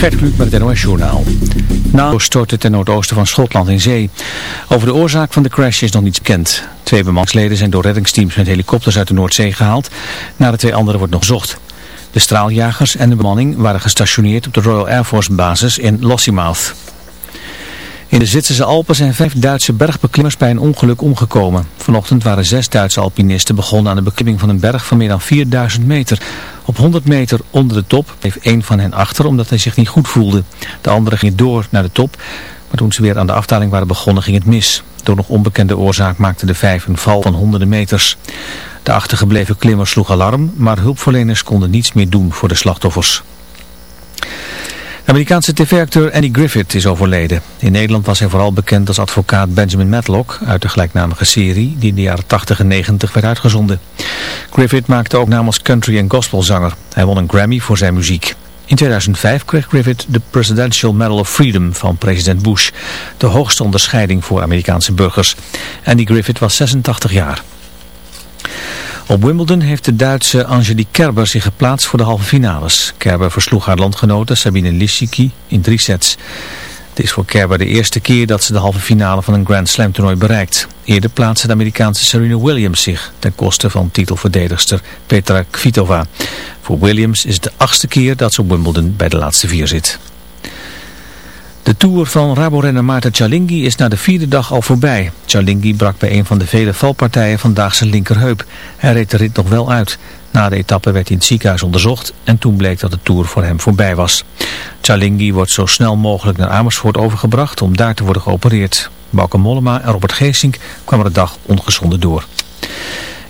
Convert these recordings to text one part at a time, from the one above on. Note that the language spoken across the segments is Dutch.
Gert met het NOS Journaal. Na stortte ten noordoosten van Schotland in zee. Over de oorzaak van de crash is nog niets bekend. Twee bemanningsleden zijn door reddingsteams met helikopters uit de Noordzee gehaald. Naar de twee anderen wordt nog gezocht. De straaljagers en de bemanning waren gestationeerd op de Royal Air Force basis in Lossiemouth. In de Zwitserse Alpen zijn vijf Duitse bergbeklimmers bij een ongeluk omgekomen. Vanochtend waren zes Duitse alpinisten begonnen aan de beklimming van een berg van meer dan 4000 meter. Op 100 meter onder de top bleef één van hen achter omdat hij zich niet goed voelde. De andere ging door naar de top, maar toen ze weer aan de afdaling waren begonnen ging het mis. Door nog onbekende oorzaak maakten de vijf een val van honderden meters. De achtergebleven klimmer sloeg alarm, maar hulpverleners konden niets meer doen voor de slachtoffers. Amerikaanse tv-acteur Andy Griffith is overleden. In Nederland was hij vooral bekend als advocaat Benjamin Matlock uit de gelijknamige serie die in de jaren 80 en 90 werd uitgezonden. Griffith maakte ook naam als country- en gospelzanger. Hij won een Grammy voor zijn muziek. In 2005 kreeg Griffith de Presidential Medal of Freedom van president Bush, de hoogste onderscheiding voor Amerikaanse burgers. Andy Griffith was 86 jaar. Op Wimbledon heeft de Duitse Angelique Kerber zich geplaatst voor de halve finales. Kerber versloeg haar landgenote Sabine Lisicki in drie sets. Het is voor Kerber de eerste keer dat ze de halve finale van een Grand Slam toernooi bereikt. Eerder plaatste de Amerikaanse Serena Williams zich ten koste van titelverdedigster Petra Kvitova. Voor Williams is het de achtste keer dat ze op Wimbledon bij de laatste vier zit. De Tour van Rabo-renner Maarten Cialinghi is na de vierde dag al voorbij. Cialinghi brak bij een van de vele valpartijen vandaag zijn linkerheup. Hij reed de rit nog wel uit. Na de etappe werd hij in het ziekenhuis onderzocht en toen bleek dat de Tour voor hem voorbij was. Cialinghi wordt zo snel mogelijk naar Amersfoort overgebracht om daar te worden geopereerd. Bauke Mollema en Robert Geesink kwamen de dag ongeschonden door.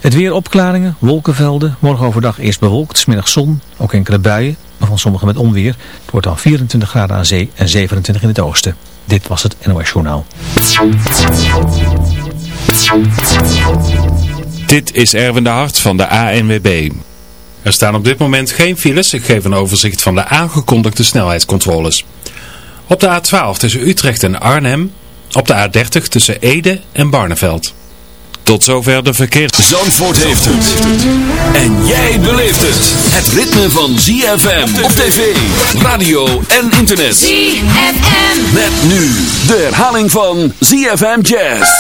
Het weer opklaringen, wolkenvelden, morgen overdag eerst bewolkt, smiddag zon, ook enkele buien, van sommige met onweer. Het wordt dan 24 graden aan zee en 27 in het oosten. Dit was het NOS Journaal. Dit is Erwin de Hart van de ANWB. Er staan op dit moment geen files. Ik geef een overzicht van de aangekondigde snelheidscontroles. Op de A12 tussen Utrecht en Arnhem. Op de A30 tussen Ede en Barneveld. Tot zover de verkeer. Zandvoort heeft het. En jij beleeft het. Het ritme van ZFM op tv, radio en internet. ZFM. Met nu de herhaling van ZFM Jazz.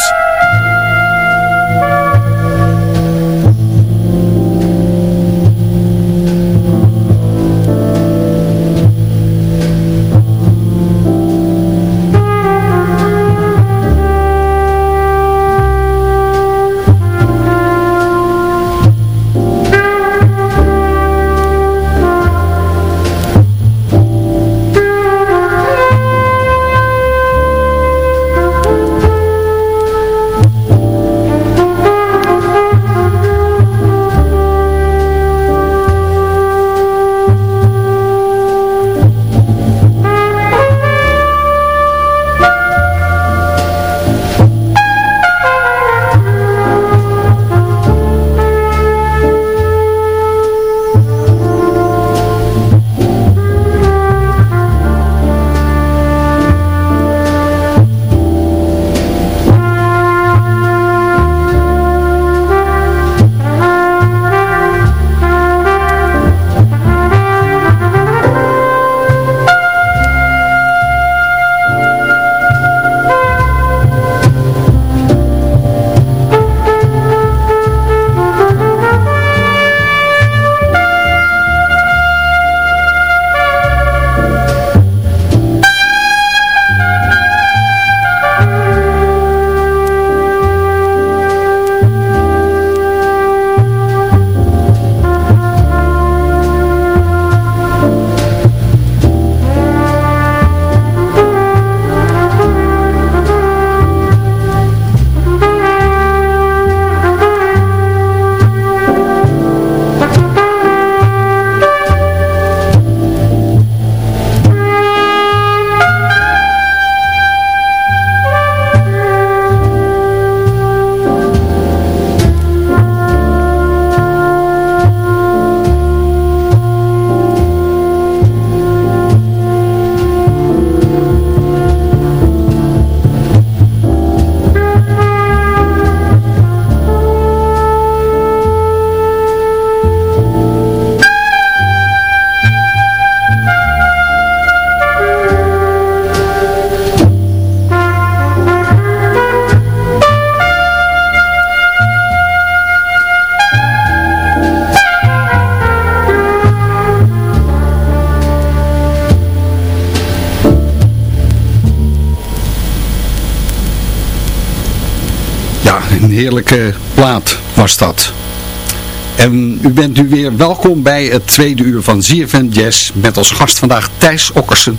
En u bent nu weer welkom bij het tweede uur van ZFM Jazz met als gast vandaag Thijs Okkersen.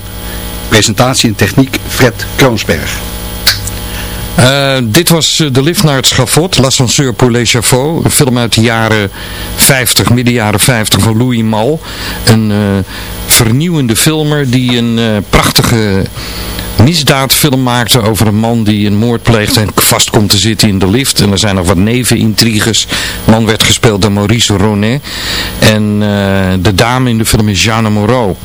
Presentatie en techniek Fred Kroonsberg. Uh, dit was uh, De Lift naar het Schafot, L'Ascenseur pour les een film uit de jaren 50, midden jaren 50 van Louis Mal. Een uh, vernieuwende filmer die een prachtige misdaadfilm maakte over een man die een moord pleegt en vast komt te zitten in de lift. En er zijn nog wat nevenintriges. De man werd gespeeld door Maurice Ronet. En uh, de dame in de film is Jeanne Moreau.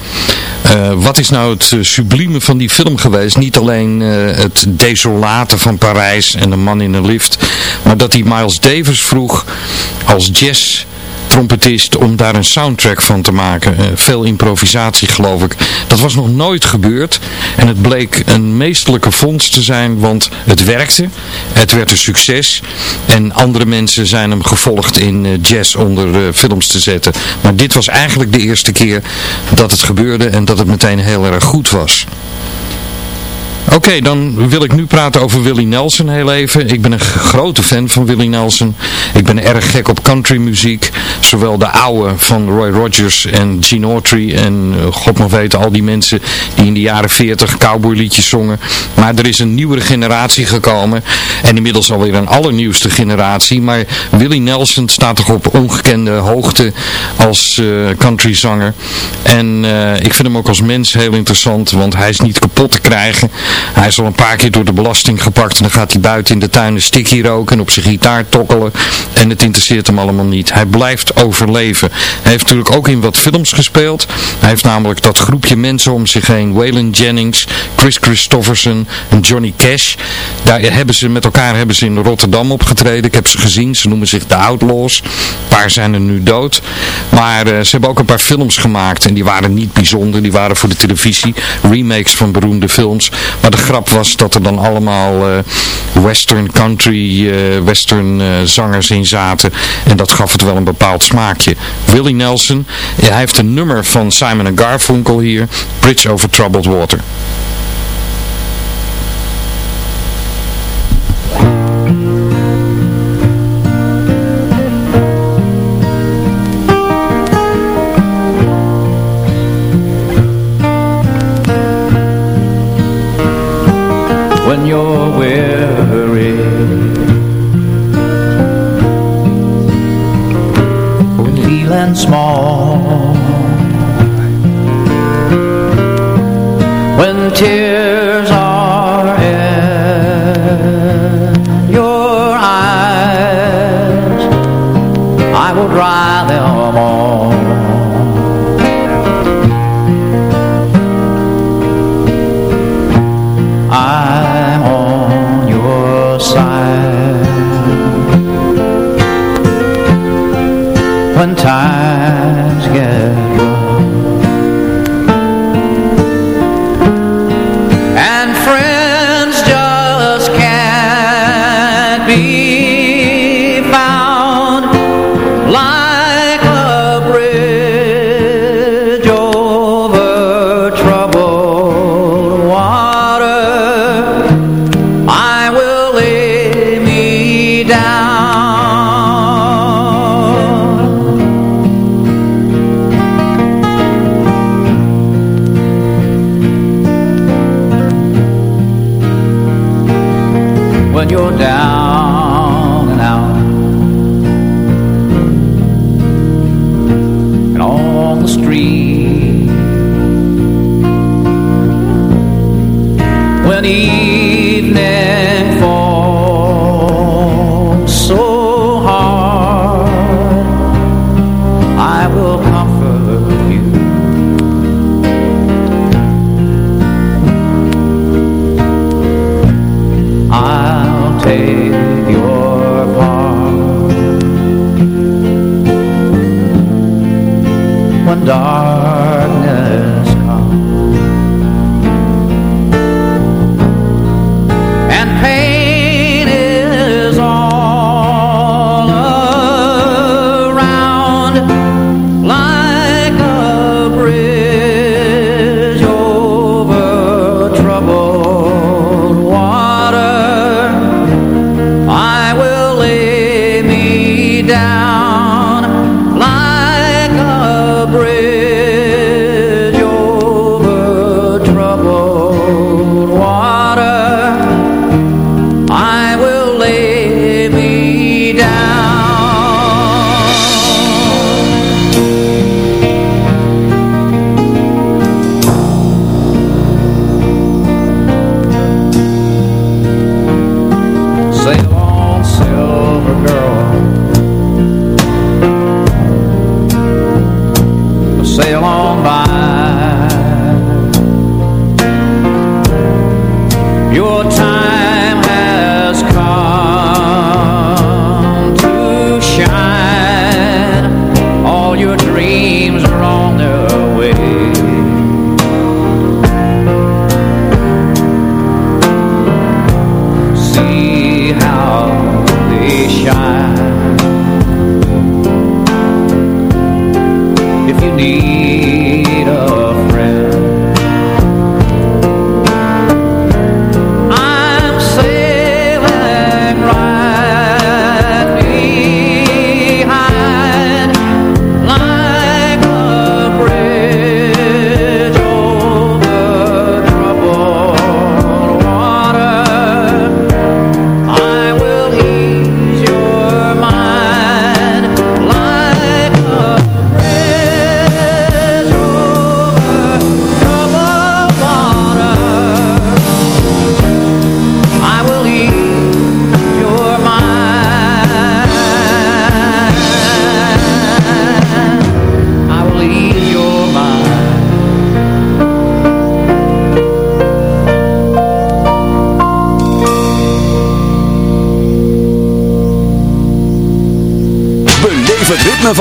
Uh, wat is nou het uh, sublieme van die film geweest? Niet alleen het desolate van Parijs en de man in de lift. Maar dat hij Miles Davis vroeg als jazz trompetist om daar een soundtrack van te maken. Uh, veel improvisatie geloof ik. Dat was nog nooit gebeurd. En het bleek een meestelijke vondst te zijn, want het werkte. Het werd een succes. En andere mensen zijn hem gevolgd in uh, jazz onder uh, films te zetten. Maar dit was eigenlijk de eerste keer dat het gebeurde en dat het meteen heel erg goed was. Oké, dan wil ik nu praten over Willie Nelson heel even. Ik ben een grote fan van Willie Nelson. Ik ben erg gek op countrymuziek. Zowel de oude van Roy Rogers en Gene Autry en uh, god nog weten al die mensen die in de jaren 40 cowboyliedjes zongen. Maar er is een nieuwere generatie gekomen. En inmiddels alweer een allernieuwste generatie. Maar Willie Nelson staat toch op ongekende hoogte als uh, countryzanger. En uh, ik vind hem ook als mens heel interessant, want hij is niet kapot te krijgen. Hij is al een paar keer door de belasting gepakt. En dan gaat hij buiten in de tuin een stikkie roken en op zijn gitaar tokkelen. En het interesseert hem allemaal niet. Hij blijft overleven. Hij heeft natuurlijk ook in wat films gespeeld. Hij heeft namelijk dat groepje mensen om zich heen. Waylon Jennings, Chris Christofferson en Johnny Cash. Daar hebben ze met elkaar hebben ze in Rotterdam opgetreden. Ik heb ze gezien. Ze noemen zich de Outlaws. Een paar zijn er nu dood. Maar uh, ze hebben ook een paar films gemaakt. En die waren niet bijzonder. Die waren voor de televisie. Remakes van beroemde films. Maar de grap was dat er dan allemaal uh, western country, uh, western uh, zangers in zaten. En dat gaf het wel een bepaald smaakje. Willie Nelson, hij heeft een nummer van Simon Garfunkel hier. Bridge over Troubled Water. you're down.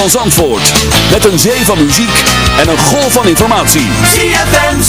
Van Zandvoort. Met een zee van muziek en een golf van informatie. ZFM.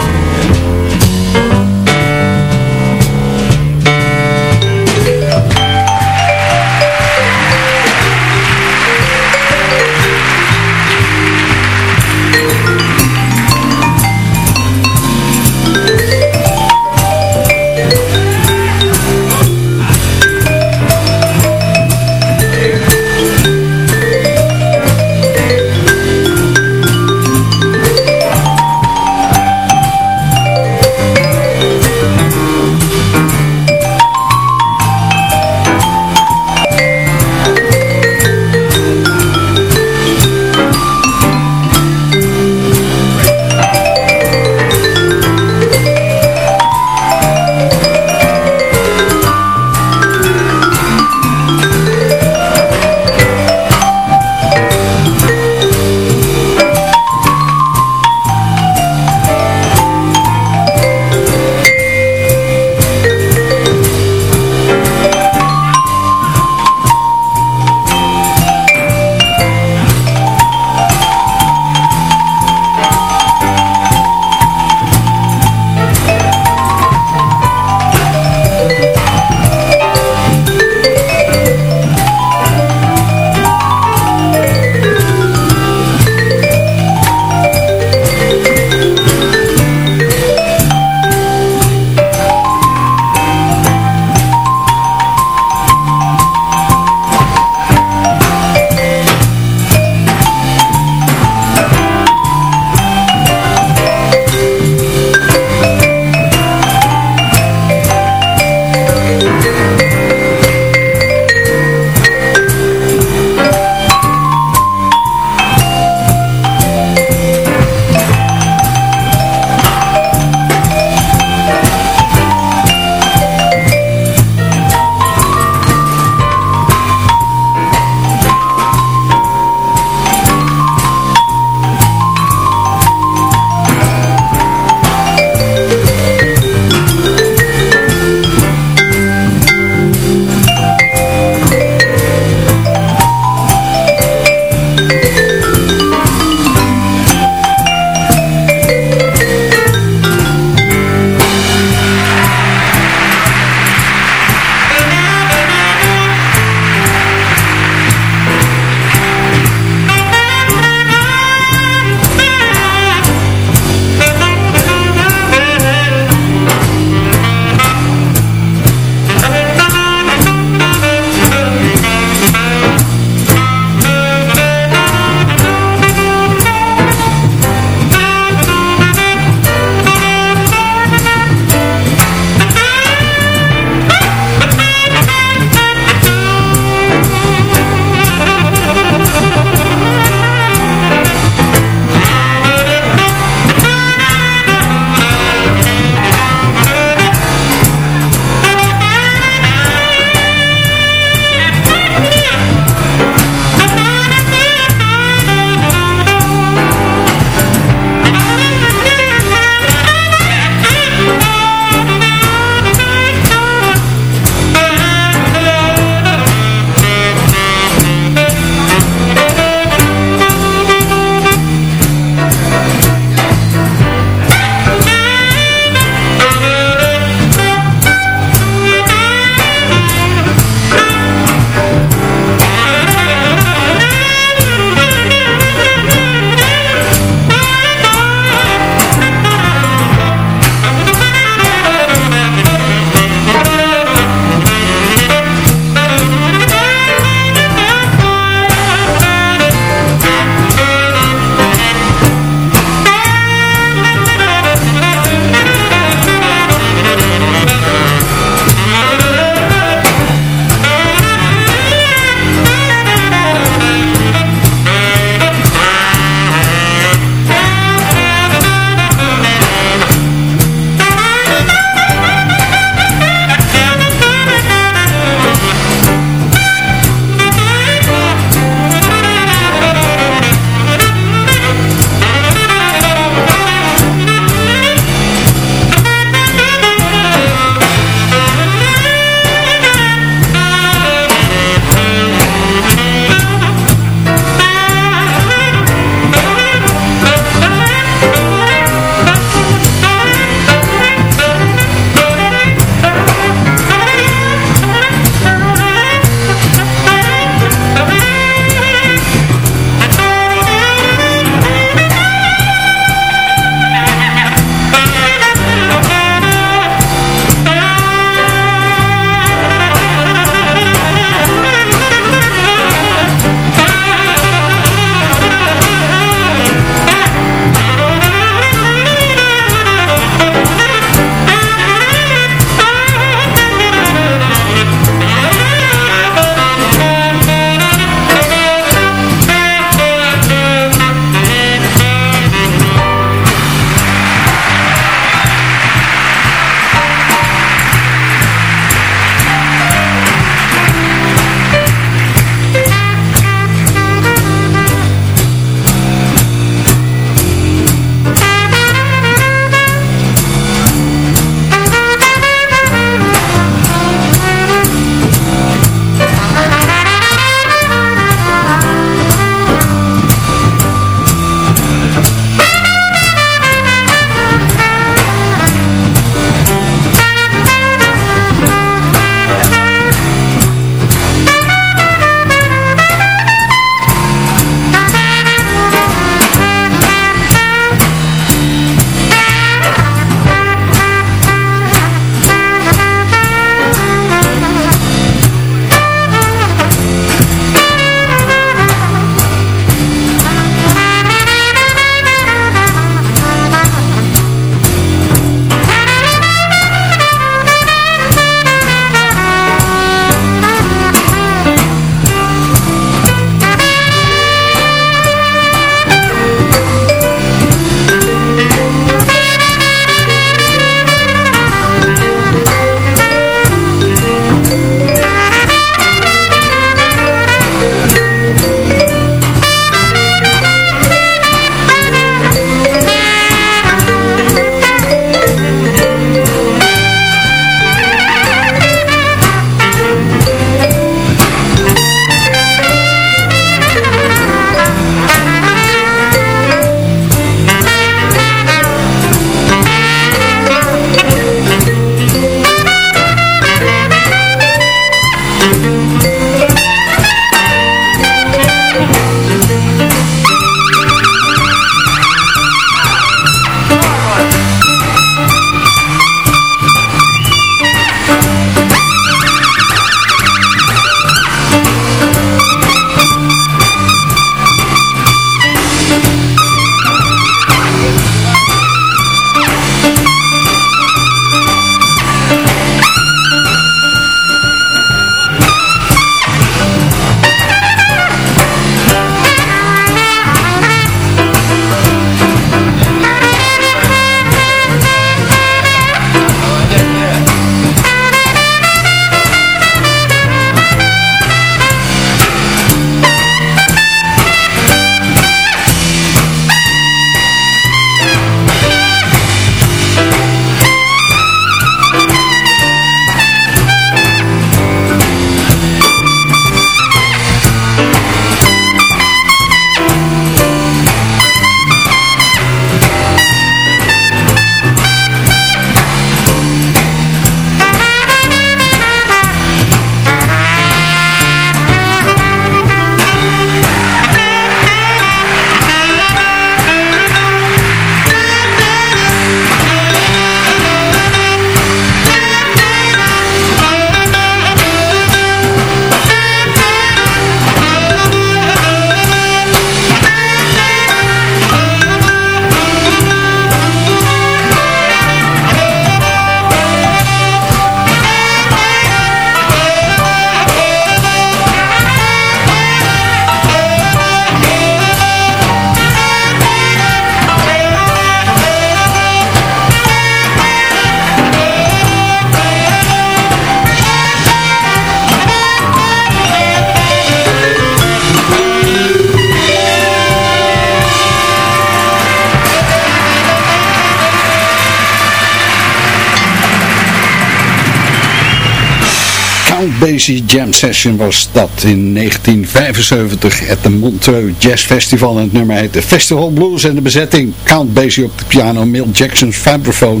Basie Jam Session was dat in 1975 at de Montreux Jazz Festival. En het nummer heet de Festival Blues en de bezetting Count Basie op de piano, Mill Jackson vibraphone,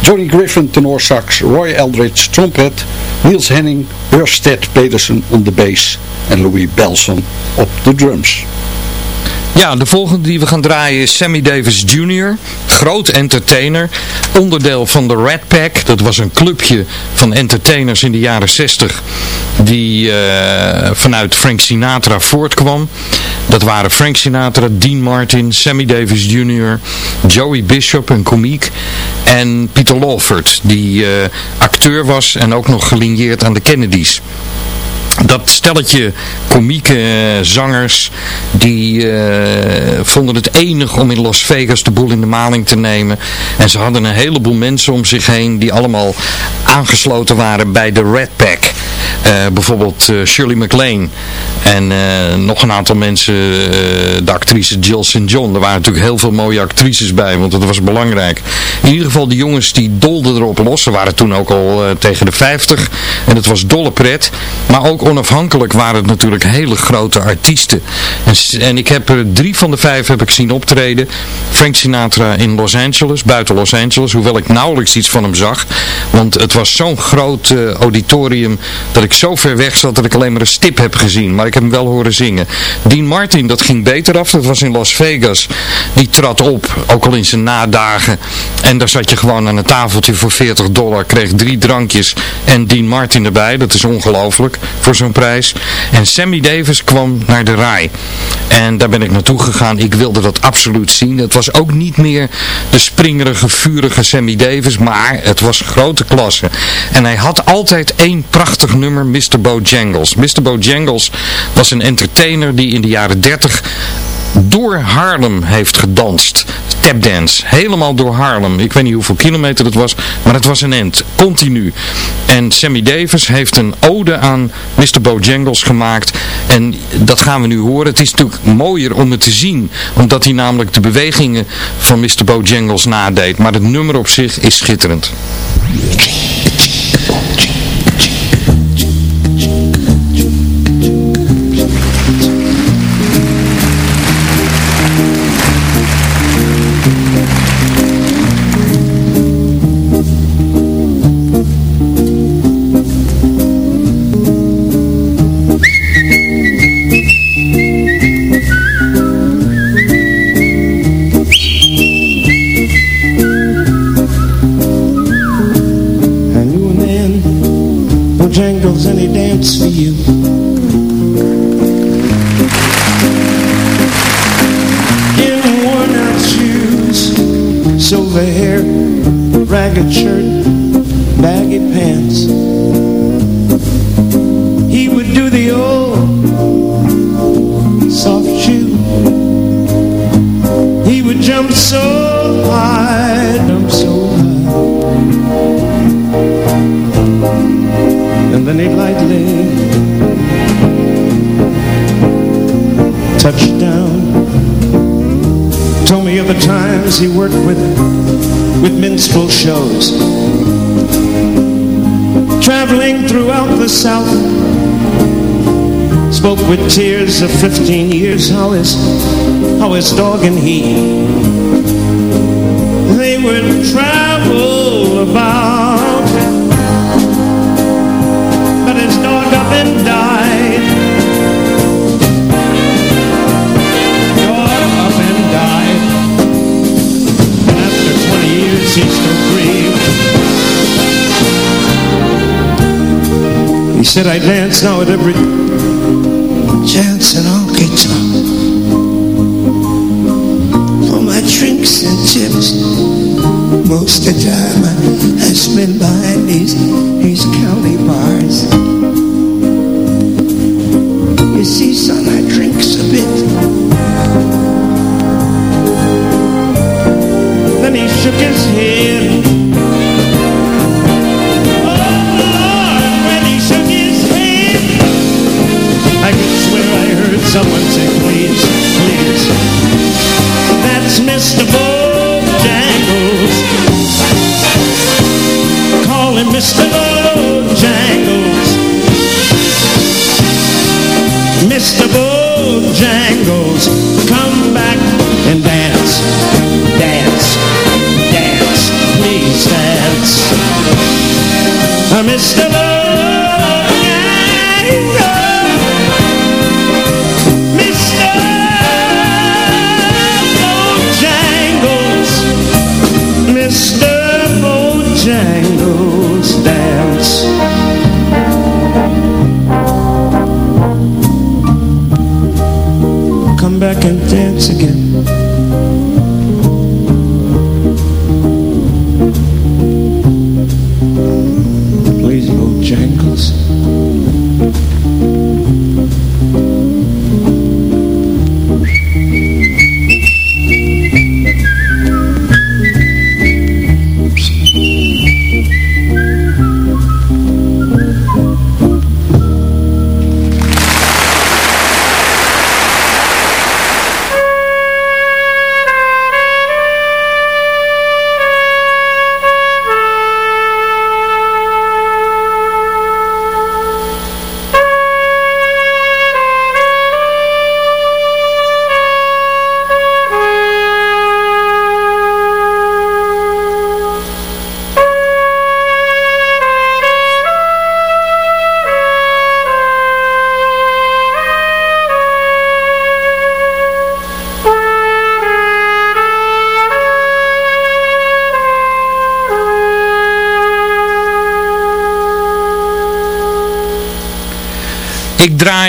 Johnny Griffin tenor sax, Roy Eldridge trompet, Niels Henning, Ørsted Pedersen op de bass en Louis Belson op de drums. Ja, de volgende die we gaan draaien is Sammy Davis Jr. Groot entertainer. Onderdeel van de Red Pack. Dat was een clubje van entertainers in de jaren 60. Die uh, vanuit Frank Sinatra voortkwam. Dat waren Frank Sinatra, Dean Martin, Sammy Davis Jr. Joey Bishop, een komiek. En Peter Lawford, die uh, acteur was en ook nog gelinieerd aan de Kennedys dat stelletje komieke uh, zangers die uh, vonden het enig om in Las Vegas de boel in de maling te nemen. En ze hadden een heleboel mensen om zich heen die allemaal aangesloten waren bij de Red Pack. Uh, bijvoorbeeld Shirley MacLaine en nog een aantal mensen, de actrice Jill St. John. Er waren natuurlijk heel veel mooie actrices bij, want dat was belangrijk. In ieder geval, de jongens die dolden erop los. Ze waren toen ook al tegen de 50 en het was dolle pret. Maar ook onafhankelijk waren het natuurlijk hele grote artiesten. En, ik heb er drie van de vijf heb ik zien optreden. Frank Sinatra in Los Angeles, buiten Los Angeles, hoewel ik nauwelijks iets van hem zag. Want het was zo'n groot auditorium ik zo ver weg zat dat ik alleen maar een stip heb gezien. Maar ik heb hem wel horen zingen. Dean Martin, dat ging beter af. Dat was in Las Vegas. Die trad op, ook al in zijn nadagen. En daar zat je gewoon aan een tafeltje voor 40 dollar. Kreeg drie drankjes en Dean Martin erbij. Dat is ongelooflijk voor zo'n prijs. En Sammy Davis kwam naar de RAI. En daar ben ik naartoe gegaan. Ik wilde dat absoluut zien. Het was ook niet meer de springerige, vurige Sammy Davis. Maar het was grote klasse. En hij had altijd één prachtig nummer, Mr. Bojangles. Mr. Bojangles was een entertainer die in de jaren 30 door Haarlem heeft gedanst. Tapdance. Helemaal door Haarlem. Ik weet niet hoeveel kilometer het was, maar het was een end. Continu. En Sammy Davis heeft een ode aan Mr. Bojangles gemaakt. En dat gaan we nu horen. Het is natuurlijk mooier om het te zien. Omdat hij namelijk de bewegingen van Mr. Bojangles nadeed. Maar het nummer op zich is schitterend. He worked with, with minstrel shows. Traveling throughout the South, spoke with tears of 15 years how his, how his dog and he, they would travel about, but his dog up and died. Said I dance now at every chance and honky tonk for my drinks and chips Most of the time I, I spend behind these these county bars. You see, son, I drinks a bit. Then he shook his head.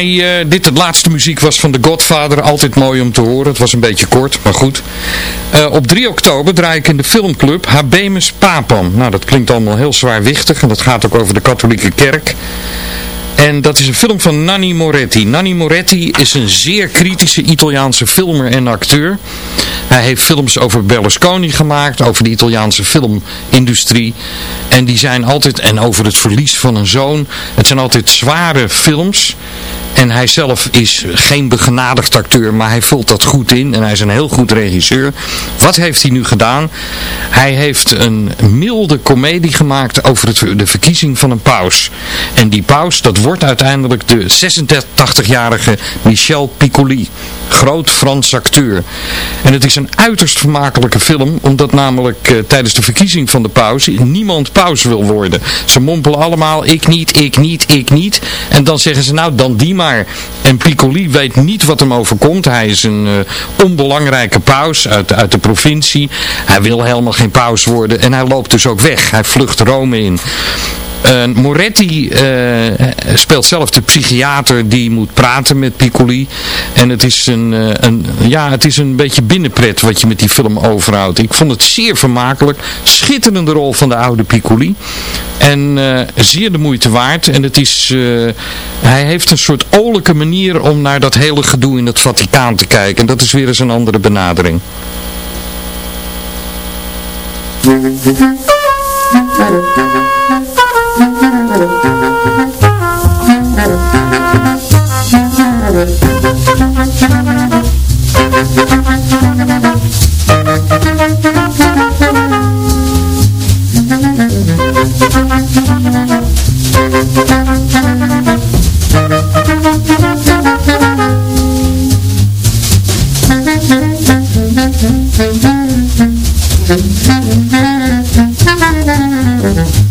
Draai, eh, dit de laatste muziek was van The Godfather, altijd mooi om te horen. Het was een beetje kort, maar goed. Eh, op 3 oktober draai ik in de filmclub Habemus Papam. Nou, dat klinkt allemaal heel zwaarwichtig en dat gaat ook over de katholieke kerk. En dat is een film van Nanni Moretti. Nanni Moretti is een zeer kritische Italiaanse filmer en acteur. Hij heeft films over Berlusconi gemaakt, over de Italiaanse filmindustrie. En die zijn altijd, en over het verlies van een zoon. Het zijn altijd zware films. En hij zelf is geen begenadigd acteur, maar hij vult dat goed in. En hij is een heel goed regisseur. Wat heeft hij nu gedaan? Hij heeft een milde komedie gemaakt over de verkiezing van een paus. En die paus, dat wordt uiteindelijk de 86-jarige Michel Piccoli. Groot Frans acteur. En het is een uiterst vermakelijke film, omdat namelijk eh, tijdens de verkiezing van de paus niemand paus wil worden. Ze mompelen allemaal, ik niet, ik niet, ik niet. En dan zeggen ze, nou dan die maar. En Piccoli weet niet wat hem overkomt. Hij is een uh, onbelangrijke paus uit, uit de provincie. Hij wil helemaal geen paus worden en hij loopt dus ook weg. Hij vlucht Rome in. Uh, Moretti eh, speelt zelf de psychiater die moet praten met Piccoli. En het is een, eh, een, ja, het is een beetje binnenpret wat je met die film overhoudt. Ik vond het zeer vermakelijk. Schitterende rol van de oude Piccoli. En zeer de moeite waard. En het is, hij heeft een soort olijke manier om naar dat hele gedoe in het Vaticaan te kijken. En dat is weer eens een andere benadering. Mm-hmm. Mm-hmm.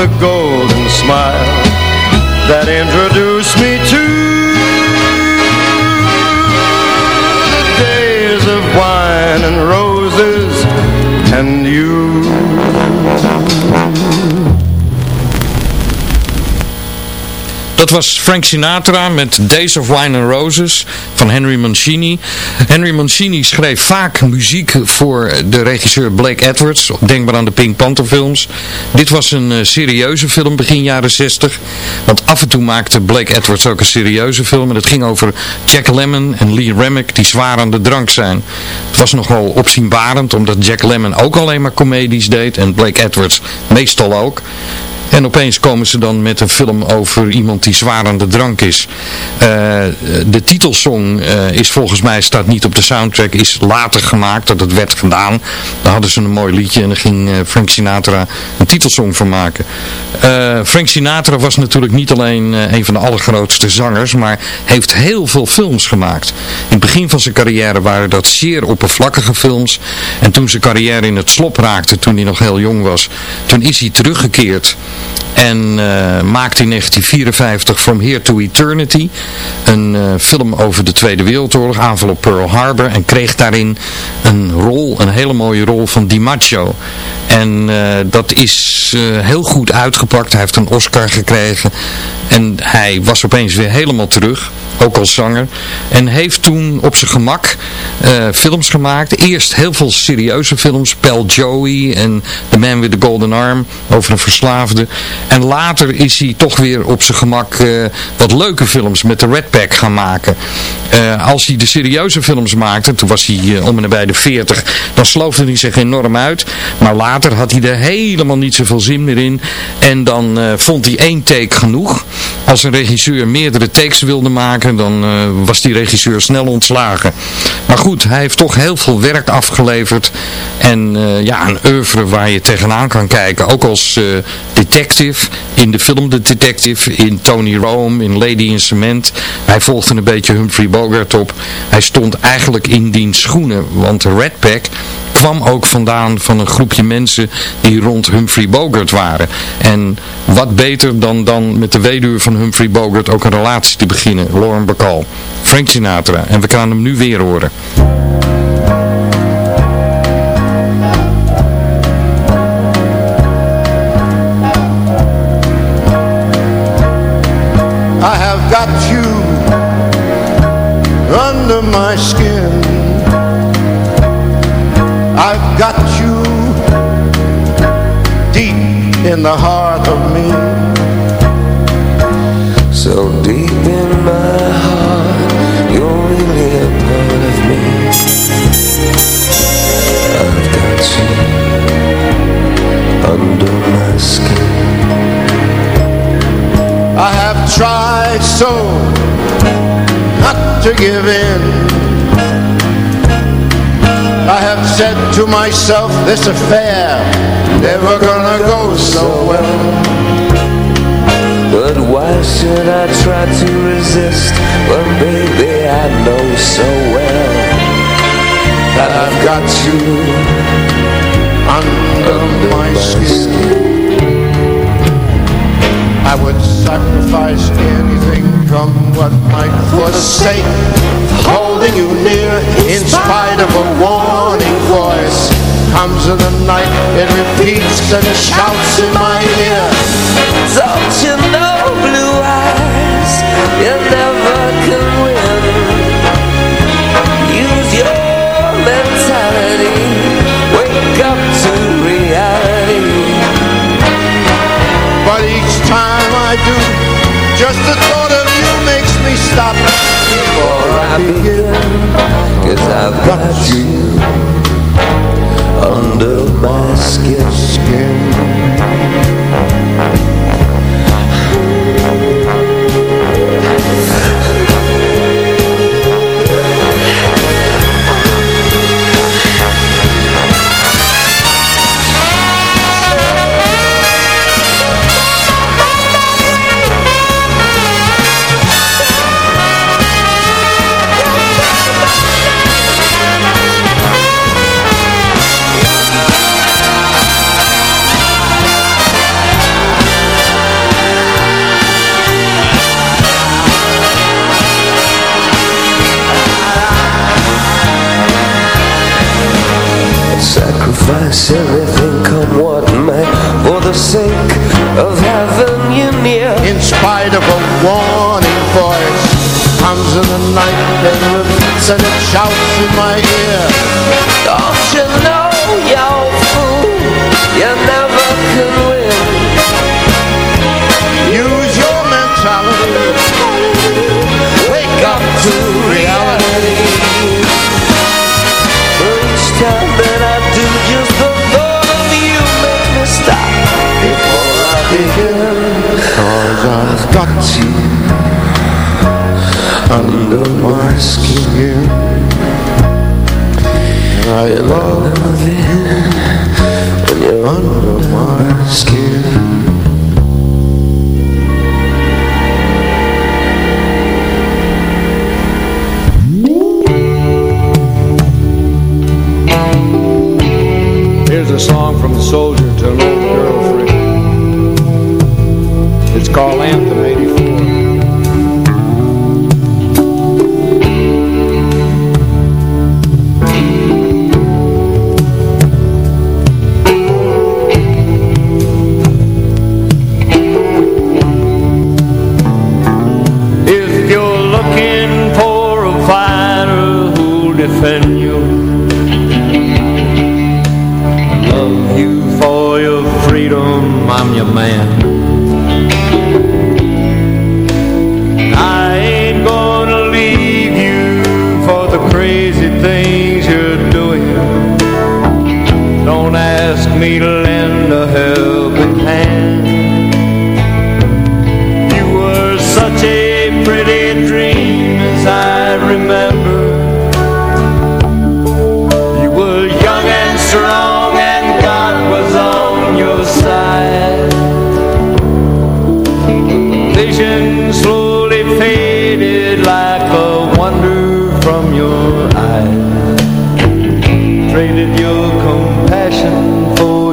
the golden smile that introduced me to the days of wine and roses and you Dat was Frank Sinatra met Days of Wine and Roses van Henry Mancini. Henry Mancini schreef vaak muziek voor de regisseur Blake Edwards. Denkbaar aan de Pink Panther films. Dit was een uh, serieuze film begin jaren 60. Want af en toe maakte Blake Edwards ook een serieuze film. En het ging over Jack Lemmon en Lee Remick die zwaar aan de drank zijn. Het was nogal opzienbarend omdat Jack Lemmon ook alleen maar comedies deed. En Blake Edwards meestal ook. En opeens komen ze dan met een film over iemand die zwaar aan de drank is. Uh, de titelsong uh, is volgens mij, staat niet op de soundtrack, is later gemaakt, dat het werd gedaan. Daar hadden ze een mooi liedje en daar ging uh, Frank Sinatra een titelsong van maken. Frank Sinatra was natuurlijk niet alleen een van de allergrootste zangers, maar heeft heel veel films gemaakt. In het begin van zijn carrière waren dat zeer oppervlakkige films. En toen zijn carrière in het slop raakte, toen hij nog heel jong was, toen is hij teruggekeerd en uh, maakte in 1954 From Here to Eternity. Een uh, film over de Tweede Wereldoorlog, aanval op Pearl Harbor. En kreeg daarin een rol, een hele mooie rol van DiMaggio. En uh, dat is heel goed uitgepakt. Hij heeft een Oscar gekregen. En hij was opeens weer helemaal terug. Ook als zanger. En heeft toen op zijn gemak films gemaakt. Eerst heel veel serieuze films. Pal Joey en The Man with the Golden Arm. Over een verslaafde. En later is hij toch weer op zijn gemak uh, wat leuke films met de Red Pack gaan maken. Uh, als hij de serieuze films maakte, toen was hij uh, om en nabij de 40, dan sloofde hij zich enorm uit. Maar later had hij er helemaal niet zoveel zin meer in. En dan vond hij één take genoeg. Als een regisseur meerdere takes wilde maken, dan was die regisseur snel ontslagen. Maar goed, hij heeft toch heel veel werk afgeleverd. En ja, een oeuvre waar je tegenaan kan kijken. Ook als detective in de film The Detective, in Tony Rome, in Lady in Cement. Hij volgde een beetje Humphrey Bogart op. Hij stond eigenlijk in diens schoenen, want de Red Pack kwam ook vandaan van een groepje mensen die rond Humphrey Bogart waren. En wat beter dan, dan met de weduwe van Humphrey Bogart ook een relatie te beginnen, Lauren Bacall. Frank Sinatra. En we gaan hem nu weer horen. Got you under my skin. I've got you deep in the heart soul not to give in. I have said to myself, this affair never gonna go so well. But why should I try to resist when baby I know so well that I've got you under my skin. I would sacrifice anything come what might for the sake of holding you near in spite of a warning voice. Comes in the night, it repeats and shouts in my ear. Don't you know, blue eyes, you know. do. Just the thought of you makes me stop before I begin. Cause I've got you under my skin. the nuns and shouts in my ear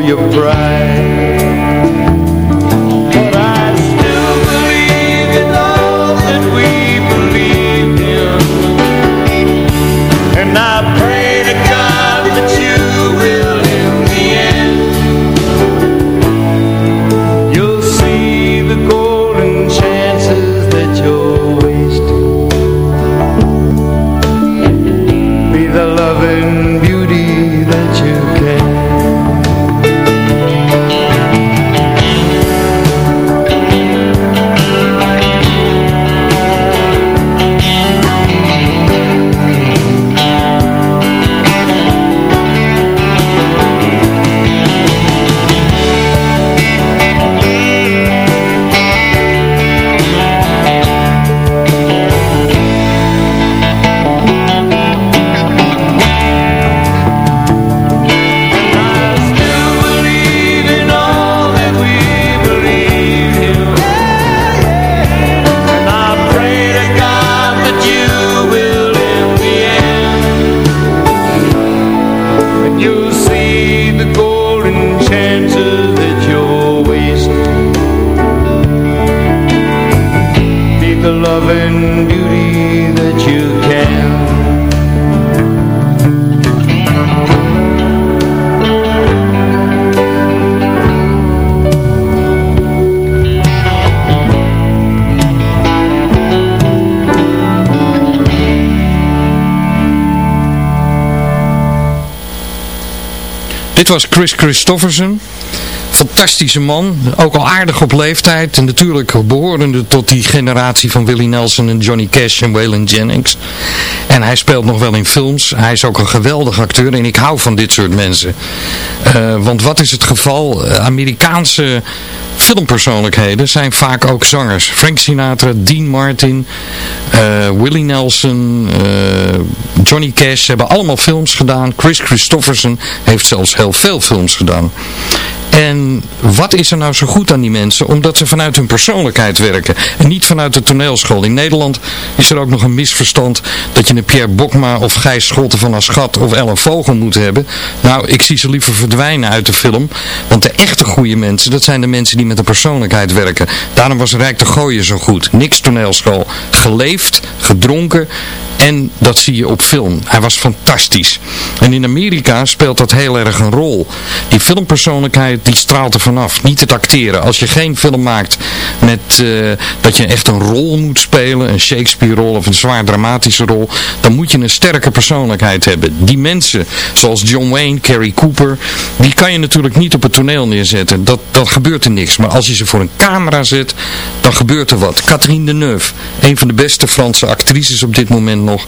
your pride. Was Chris Christofferson. Fantastische man, ook al aardig op leeftijd. En natuurlijk behorende tot die generatie van Willie Nelson en Johnny Cash en Waylon Jennings. En hij speelt nog wel in films. Hij is ook een geweldig acteur en ik hou van dit soort mensen. Eh, want wat is het geval? Eh, Amerikaanse filmpersoonlijkheden zijn vaak ook zangers. Frank Sinatra, Dean Martin, uh, Willie Nelson, Johnny Cash hebben allemaal films gedaan. Chris Christofferson heeft zelfs heel veel films gedaan. En wat is er nou zo goed aan die mensen? Omdat ze vanuit hun persoonlijkheid werken. En niet vanuit de toneelschool. In Nederland is er ook nog een misverstand dat je een Pierre Bokma of Gijs Scholten van Aschat of Ellen Vogel moet hebben. Nou, ik zie ze liever verdwijnen uit de film. Want de echte goede mensen, dat zijn de mensen die met een persoonlijkheid werken. Daarom was Rijk de Gooien zo goed. Niks toneelschool. Geleefd, gedronken en dat zie je op film. Hij was fantastisch. En in Amerika speelt dat heel erg een rol. Die filmpersoonlijkheid die straalt er vanaf. Niet het acteren. Als je geen film maakt met uh, dat je echt een rol moet spelen. Een Shakespeare rol of een zwaar dramatische rol. Dan moet je een sterke persoonlijkheid hebben. Die mensen zoals John Wayne, Carrie Cooper. Die kan je natuurlijk niet op het toneel neerzetten. Dat, dat gebeurt er niks. Maar als je ze voor een camera zet. Dan gebeurt er wat. Catherine Deneuve. Een van de beste Franse actrices op dit moment nog.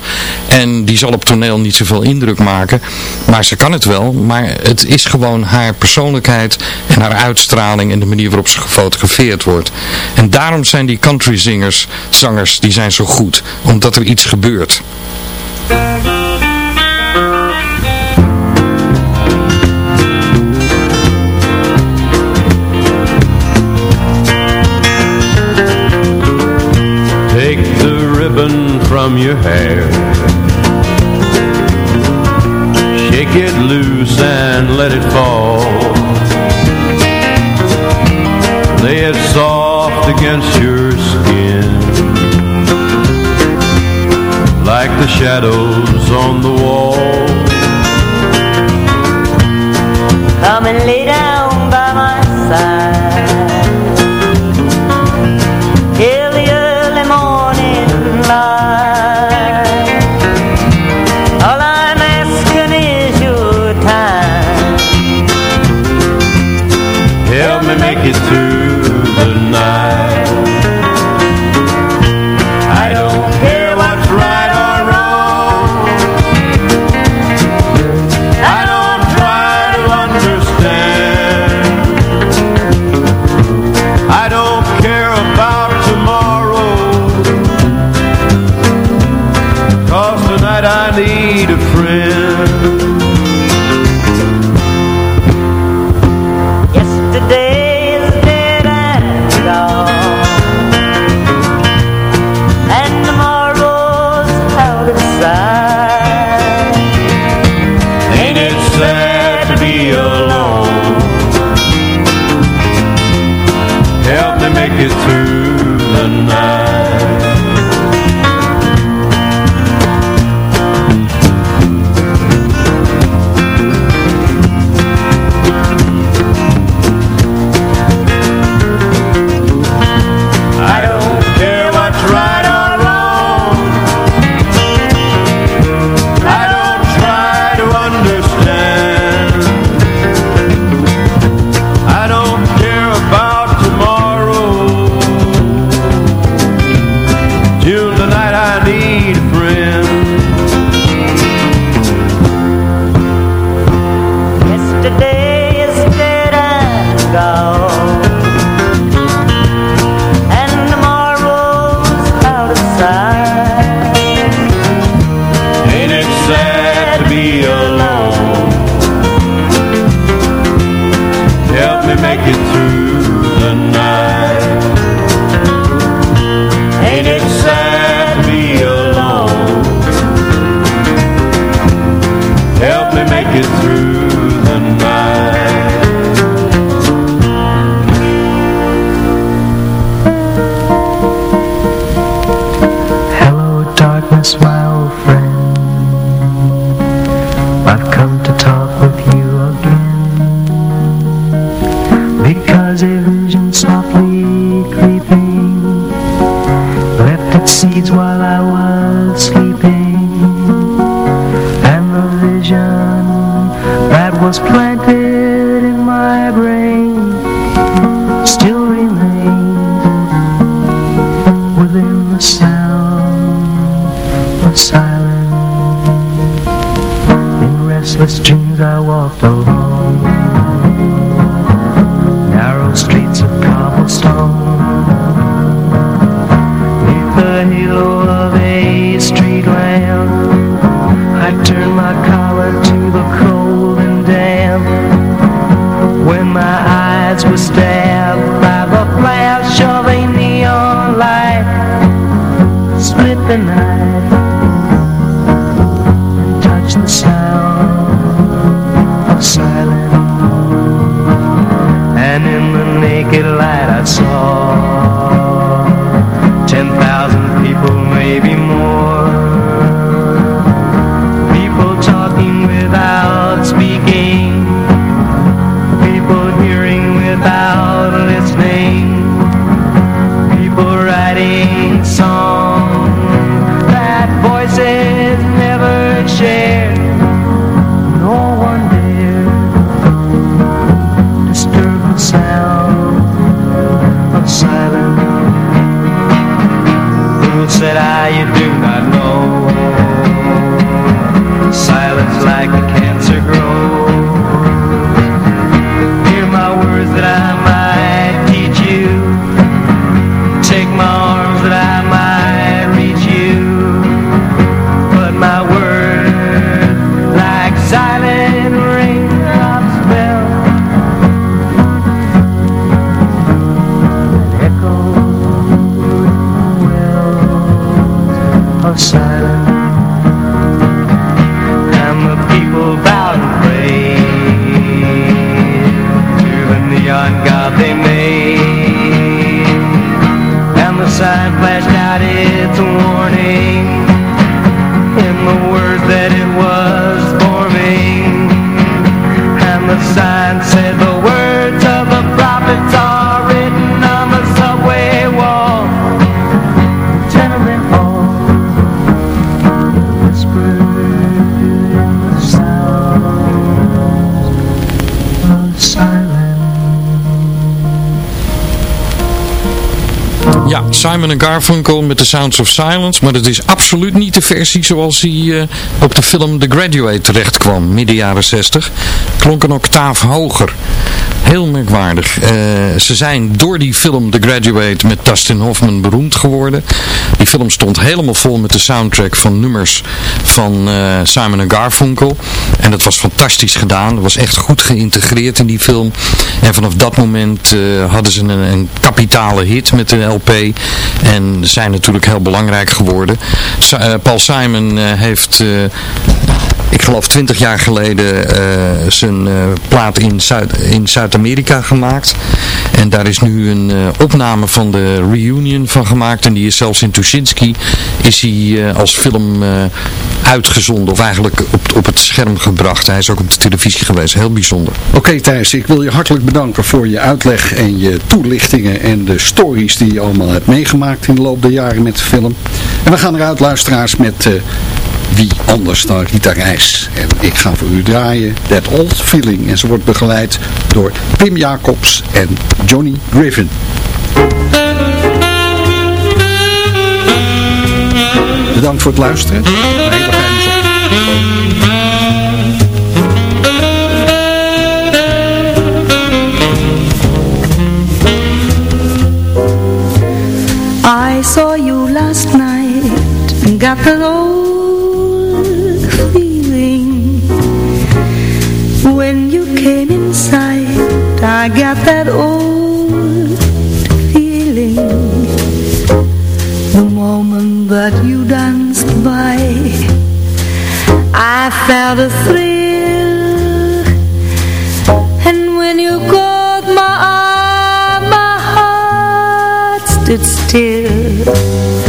En die zal op toneel niet zoveel indruk maken. Maar ze kan het wel. Maar het is gewoon haar persoonlijkheid en haar uitstraling en de manier waarop ze gefotografeerd wordt. En daarom zijn die countryzingers, zangers, die zijn zo goed. Omdat er iets gebeurt. Take the ribbon from your hair Shake it loose and let it fall Lay it soft against your skin. Like the shadows on the wall. Come and lay down Ja, Simon Garfunkel met The Sounds of Silence. Maar dat is absoluut niet de versie zoals hij eh, op de film The Graduate terecht kwam, midden jaren 60. Klonk een octaaf hoger. Heel merkwaardig. Eh, ze zijn door die film The Graduate met Dustin Hoffman beroemd geworden. Die film stond helemaal vol met de soundtrack van nummers van eh, Simon Garfunkel. En dat was fantastisch gedaan. Dat was echt goed geïntegreerd in die film. En vanaf dat moment hadden ze een, een kapitale hit met de LP. En zijn natuurlijk heel belangrijk geworden. Eh, Paul Simon eh, heeft... ik geloof 20 jaar geleden eh, zijn eh, plaat in Zuid- in Zuid-Amerika gemaakt. En daar is nu een eh, opname van de reunion van gemaakt. En die is zelfs in Tuschinski is hij als film uitgezonden. Of eigenlijk op, op het scherm gebracht. Hij is ook op de televisie geweest. Heel bijzonder. Oké Thijs, ik wil je hartelijk bedanken voor je uitleg en je toelichtingen en de stories die je allemaal hebt meegemaakt in de loop der jaren met de film. En we gaan eruit luisteraars met wie anders dan Rita Reis. En ik ga voor u draaien That Old Feeling en ze wordt begeleid door Pim Jacobs en Johnny Griffin. Bedankt voor het luisteren. Hele fijne. I saw you last night and got that old I got that old feeling. The moment that you danced by I felt a thrill. And when you caught my eye My heart stood still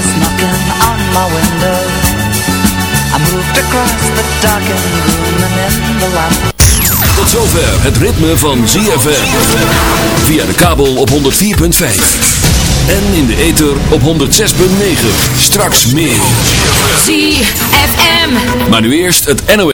was knocking on my window I moved across the darkened room and in the lamp Tot zover het ritme van ZFM. Via de kabel op 104.5. En in de ether op 106.9. Straks meer. ZFM. Maar nu eerst het NOS.